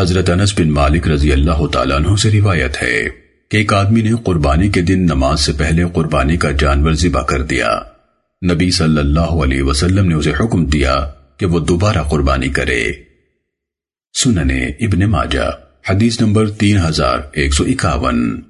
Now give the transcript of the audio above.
حضرت انس بن مالک رضی اللہ تعالیٰ عنہ سے روایت ہے کہ ایک آدمی نے قربانی کے دن نماز سے پہلے قربانی کا جانور ذبح کر دیا۔ نبی صلی اللہ علیہ وسلم نے اسے حکم دیا کہ وہ دوبارہ قربانی کرے۔ سننے ابن ماجہ، حدیث نمبر تین ہزار ایک سو اکاون۔